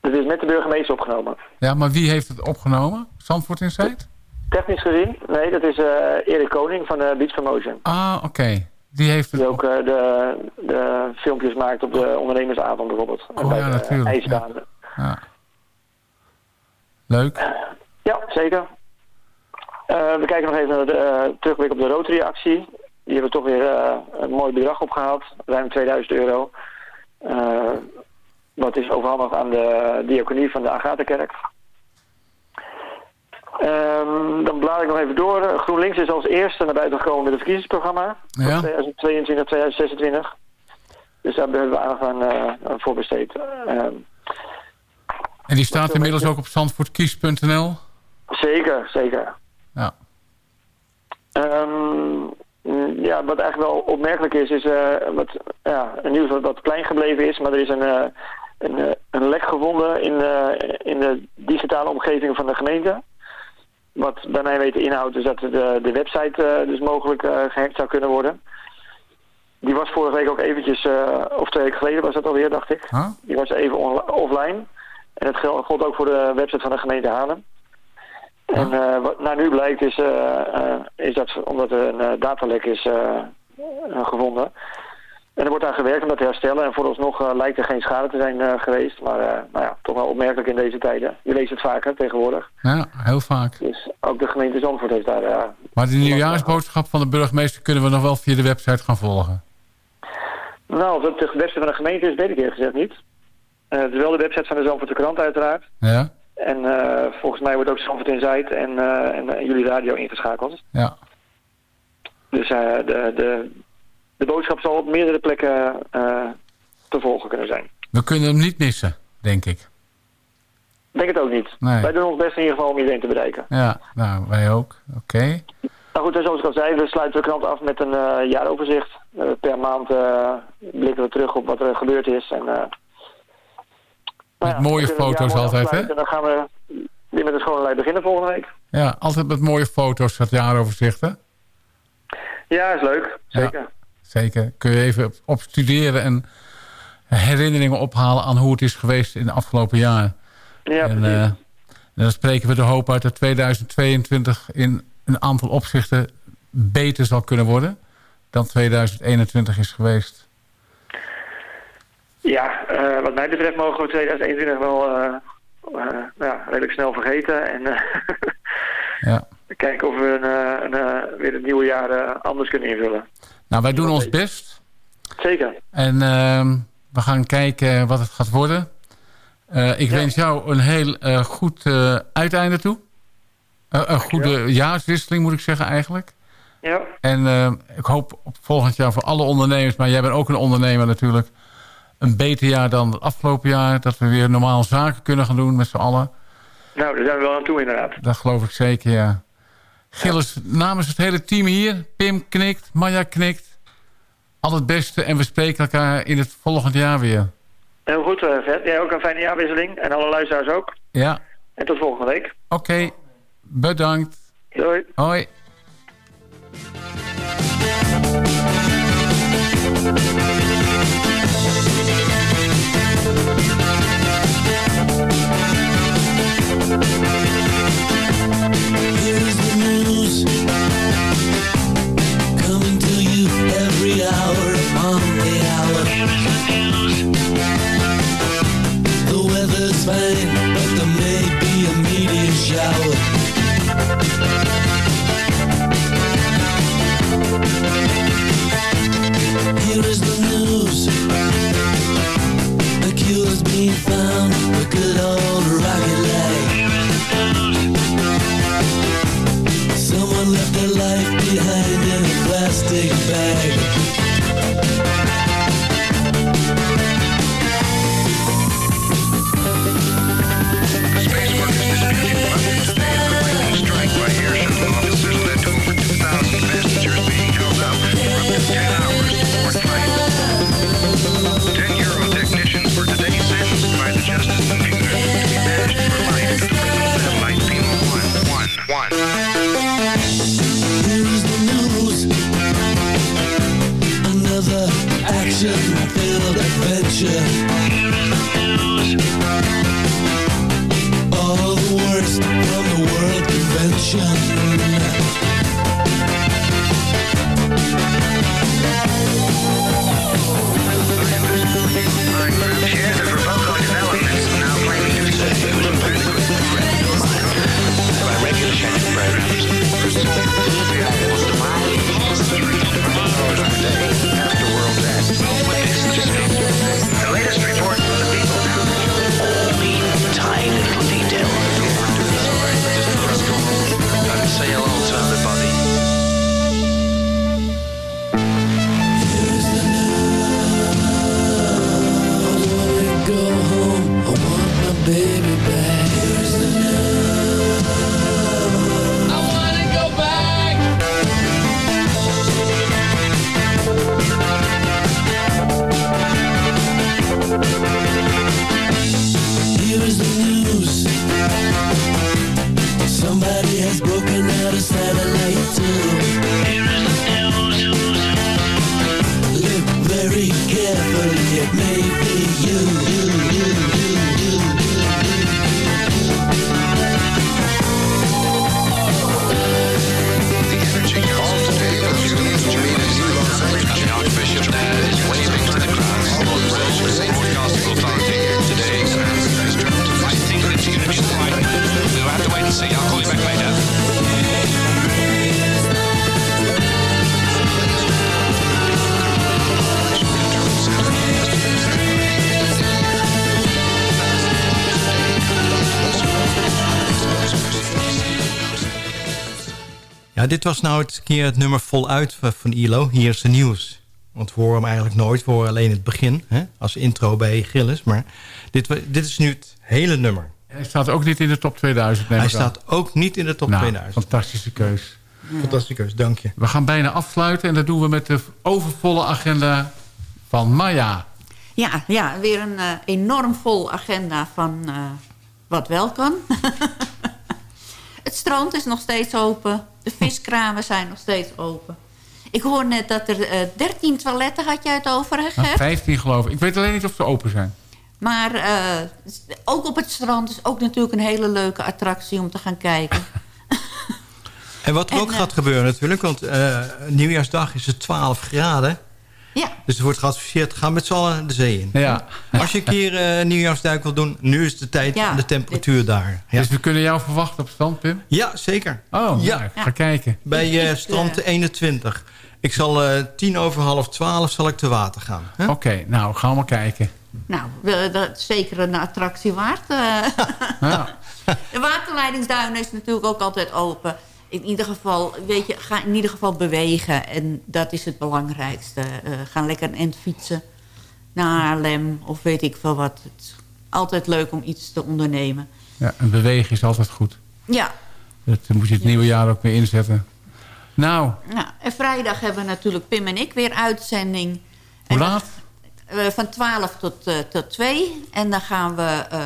Het is met de burgemeester opgenomen. Ja, maar wie heeft het opgenomen? Zandvoort Insight? Technisch gezien? Nee, dat is uh, Erik Koning van uh, Beach Promotion. Ah, oké. Okay. Die heeft het... Die ook eh, de, de filmpjes maakt op de ondernemersavond bijvoorbeeld. Oh bij ja, de natuurlijk, ijsbanen. Ja. Leuk. Ja, zeker. Eh, we kijken nog even naar de eh, terugblik op de Rotary-actie. Die hebben toch weer eh, een mooi bedrag opgehaald. Ruim 2000 euro. Eh, wat is overhandigd aan de diaconie van de Agatha-kerk. Ehm, dan blaad ik nog even door. GroenLinks is als eerste naar buiten gekomen met het verkiezingsprogramma. Ja. 2022, 2026. Dus daar hebben we aandacht aan, aan voor besteed. Ehm, En die staat inmiddels ook op zandvoortkies.nl? zeker, zeker. Ja. Ehm, mm, ja, wat eigenlijk wel opmerkelijk is, is eh, wat, ja, een nieuws wat, wat klein gebleven is. Maar er is een, eh, een, eh, een lek gevonden in, in de digitale omgeving van de gemeente. Wat bij mij weten inhoudt is dat de, de website dus mogelijk eh, gehackt zou kunnen worden. Die was vorige week ook eventjes, of twee weken geleden was dat alweer, dacht ik. Huh? Die was even offline. En het gel- gold ook voor de website van de gemeente Haarlem. En eh, wat naar nu blijkt is, eh, eh, is dat omdat er een datalek is gevonden. En er wordt aan gewerkt om dat te herstellen. En vooralsnog lijkt er geen schade te zijn geweest. Maar nou ja, toch wel opmerkelijk in deze tijden. Je leest het vaker tegenwoordig. Ja, heel vaak. Dus ook de gemeente Zandvoort heeft daar... Maar de nieuwjaarsboodschap van de burgemeester kunnen we nog wel via de website gaan volgen. nou, of het de website van de gemeente is, weet ik eerlijk gezegd niet. Het is wel de website van de Zandvoortse krant uiteraard. Ja? En eh, volgens mij wordt ook Zandvoort in Zuid en, eh, en, eh, jullie radio ingeschakeld. Ja. Dus de, de, de boodschap zal op meerdere plekken te volgen kunnen zijn. We kunnen hem niet missen, denk ik. Ik denk het ook niet. Nee. Wij doen ons best in ieder geval om iedereen te bereiken. Ja, nou, wij ook. Oké. Nou goed, en zoals ik al zei, we sluiten de krant af met een eh, jaaroverzicht. Per maand blikken we terug op wat er gebeurd is. En, eh, nou mooie foto's altijd, hè? En dan gaan we weer met de schone lijn beginnen volgende week. Ja, altijd met mooie foto's, dat jaaroverzicht, hè? Ja, is leuk. Zeker. Ja, zeker. Kun je even op, op studeren en herinneringen ophalen aan hoe het is geweest in de afgelopen jaren. Ja, en, precies. eh, en dan spreken we de hoop uit dat 2022 in een aantal opzichten beter zal kunnen worden dan 2021 is geweest. Ja, eh, wat mij betreft mogen we 2021 wel eh, eh, nou ja, redelijk snel vergeten. En Ja. kijken of we een, een, weer het nieuwe jaar anders kunnen invullen. Nou, wij doen ons best. Zeker. En ehm, we gaan kijken wat het gaat worden. Ik wens jou een heel goed uiteinde toe. Een goede jaarswisseling moet ik zeggen eigenlijk. Ja. En eh, ik hoop op volgend jaar voor alle ondernemers... maar jij bent ook een ondernemer natuurlijk... een beter jaar dan het afgelopen jaar. Dat we weer normaal zaken kunnen gaan doen met z'n allen. Nou, daar zijn we wel aan toe inderdaad. Dat geloof ik zeker, ja. Gilles, namens het hele team hier... Pim knikt, Maya knikt. Al het beste en we spreken elkaar in het volgend jaar weer. Heel goed, eh Vet. Jij ook een fijne jaarwisseling. En alle luisteraars ook. Ja, En tot volgende week. oké. Bedankt. Doei. Hoi. Found, dit was nou het keer het nummer voluit van ILO. Hier is de nieuws. Want we horen hem eigenlijk nooit. We horen alleen het begin. Hè, als intro bij Gillis. Maar dit, dit is nu het hele nummer. Hij staat ook niet in de top 2000. neem Hij staat ook niet in de top Nou, 2000. Fantastische keus. Fantastische keus, dank je. We gaan bijna afsluiten en dat doen we met de overvolle agenda van Maya. Ja, ja weer een eh, enorm vol agenda van eh, wat wel kan. het strand is nog steeds open. De viskramen zijn nog steeds open. Ik hoor net dat er eh 13 toiletten had jij het over, hè, Nou, Gert? 15 geloof ik. Ik weet alleen niet of ze open zijn. Maar eh, ook op het strand is ook natuurlijk een hele leuke attractie om te gaan kijken. En wat er ook En, eh, gaat gebeuren natuurlijk. Want eh, nieuwjaarsdag is het 12 graden. Ja. Dus er wordt geadviseerd, ga met z'n allen de zee in. Ja. Als je een keer eh nieuwjaarsduik wil doen, nu is de tijd en de temperatuur daar. Ja. Dus we kunnen jou verwachten op het strand, Pim? Ja, zeker. Oh, Ja. ja. ga kijken. Bij eh, strand 21. Ik zal eh, tien over half twaalf zal ik te water gaan. hè? Oké, nou, gaan we maar kijken. Nou, dat is zeker een attractie waard. eh. Ja. De waterleidingsduinen is natuurlijk ook altijd open. In ieder geval, weet je, ga in ieder geval bewegen. En dat is het belangrijkste. Eh ga lekker een end fietsen naar Haarlem of weet ik veel wat. Het is altijd leuk om iets te ondernemen. ja, en bewegen is altijd goed. Ja, Dat moet je het nieuwe jaar ook weer inzetten. Nou, nou, en vrijdag hebben we natuurlijk Pim en ik weer uitzending. hoe En laat? Eh, van 12 tot, eh, tot 2. En dan gaan we eh,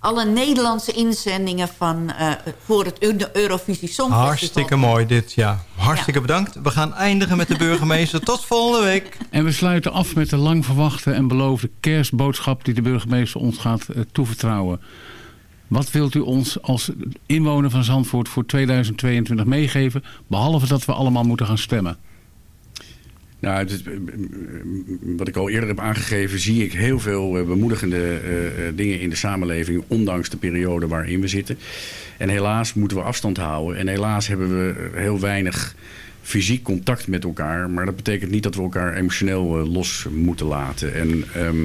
alle Nederlandse inzendingen van, eh, voor het Eu- Eurovisie Songfestival. Hartstikke mooi dit, ja. Hartstikke bedankt. We gaan eindigen met de burgemeester. Tot volgende week. En we sluiten af met de lang verwachte en beloofde kerstboodschap... die de burgemeester ons gaat eh, toevertrouwen. Wat wilt u ons als inwoner van Zandvoort voor 2022 meegeven... behalve dat we allemaal moeten gaan stemmen? Nou, het is, eh, wat ik al eerder heb aangegeven, zie ik heel veel eh, bemoedigende eh, eh, dingen in de samenleving, ondanks de periode waarin we zitten. En helaas moeten we afstand houden. En helaas hebben we heel weinig fysiek contact met elkaar. Maar dat betekent niet dat we elkaar emotioneel eh, los moeten laten. En ehm,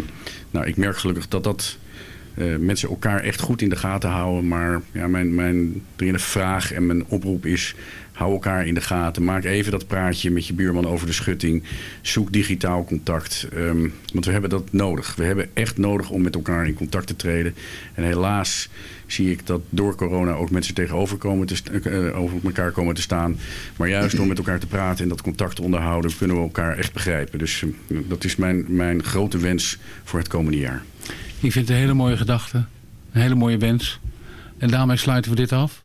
nou, ik merk gelukkig dat dat eh, mensen elkaar echt goed in de gaten houden. Maar ja, mijn, mijn dringende vraag en mijn oproep is... hou elkaar in de gaten. Maak even dat praatje met je buurman over de schutting. Zoek digitaal contact. Ehm, want we hebben dat nodig. We hebben echt nodig om met elkaar in contact te treden. En helaas zie ik dat door corona ook mensen tegenover komen te st- eh, over elkaar komen te staan. Maar juist door met elkaar te praten en dat contact te onderhouden... kunnen we elkaar echt begrijpen. Dus eh, dat is mijn, mijn grote wens voor het komende jaar. Ik vind het een hele mooie gedachte. Een hele mooie wens. En daarmee sluiten we dit af.